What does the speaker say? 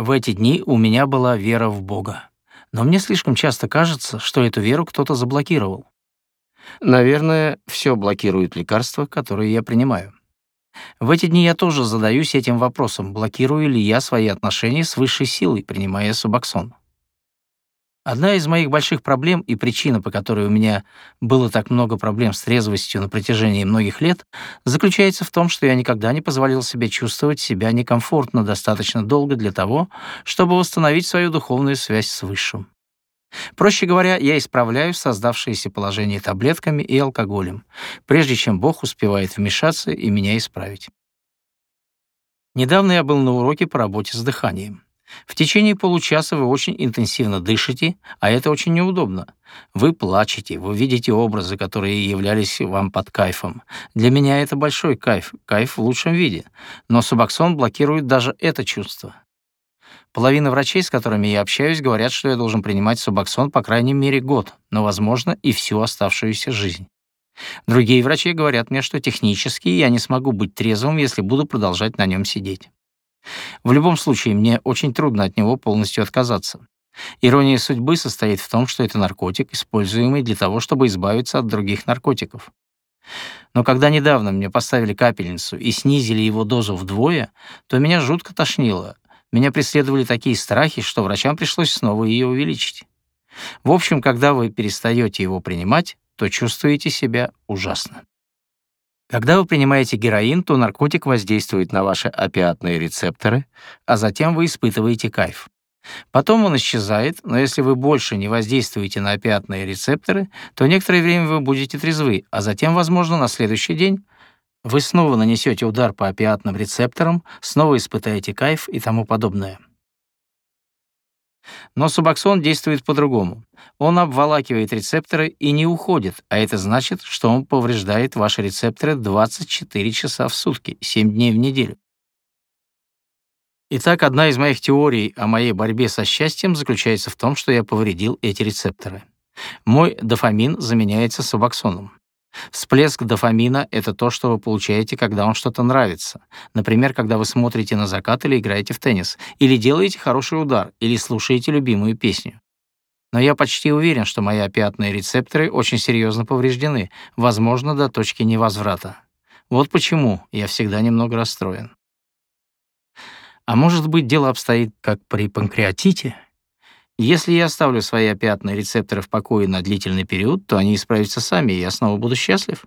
В эти дни у меня была вера в Бога. Но мне слишком часто кажется, что эту веру кто-то заблокировал. Наверное, все блокирует лекарства, которые я принимаю. В эти дни я тоже задаюсь этим вопросом, блокирую ли я свои отношения с высшей силой, принимая субоксон. Одна из моих больших проблем и причина, по которой у меня было так много проблем с трезвостью на протяжении многих лет, заключается в том, что я никогда не позволил себе чувствовать себя некомфортно достаточно долго для того, чтобы восстановить свою духовную связь с Высшим. Проще говоря, я исправляю создавшееся положение таблетками и алкоголем, прежде чем Бог успевает вмешаться и меня исправить. Недавно я был на уроке по работе с дыханием. В течение получаса вы очень интенсивно дышите, а это очень неудобно. Вы плачете, вы видите образы, которые являлись вам под кайфом. Для меня это большой кайф, кайф в лучшем виде. Но субоксон блокирует даже это чувство. Половина врачей, с которыми я общаюсь, говорят, что я должен принимать субоксон по крайней мере год, но, возможно, и всю оставшуюся жизнь. Другие врачи говорят мне, что технически я не смогу быть трезвым, если буду продолжать на нем сидеть. В любом случае, мне очень трудно от него полностью отказаться. Ирония судьбы состоит в том, что это наркотик, используемый для того, чтобы избавиться от других наркотиков. Но когда недавно мне поставили капельницу и снизили его дозу вдвое, то меня жутко тошнило. Меня преследовали такие страхи, что врачам пришлось снова ее увеличить. В общем, когда вы перестаете его принимать, то чувствуете себя ужасно. Когда вы принимаете героин, то наркотик воздействует на ваши опиатные рецепторы, а затем вы испытываете кайф. Потом он исчезает, но если вы больше не воздействуете на опиатные рецепторы, то некоторое время вы будете трезвы, а затем, возможно, на следующий день вы снова нанесете удар по опиатным рецепторам, снова испытаете кайф и тому подобное. Но субоксон действует по-другому. Он обволакивает рецепторы и не уходит, а это значит, что он повреждает ваши рецепторы 24 часа в сутки, 7 дней в неделю. Итак, одна из моих теорий о моей борьбе со счастьем заключается в том, что я повредил эти рецепторы. Мой дофамин заменяется субоксоном. Всплеск дофамина — это то, что вы получаете, когда вам что-то нравится. Например, когда вы смотрите на закат или играете в теннис, или делаете хороший удар, или слушаете любимую песню. Но я почти уверен, что мои опиатные рецепторы очень серьезно повреждены, возможно, до точки невозврата. Вот почему я всегда немного расстроен. А может быть, дело обстоит как при панкреатите? Если я оставлю свои опиатные рецепторы в покое на длительный период, то они исправятся сами, и я снова буду счастлив.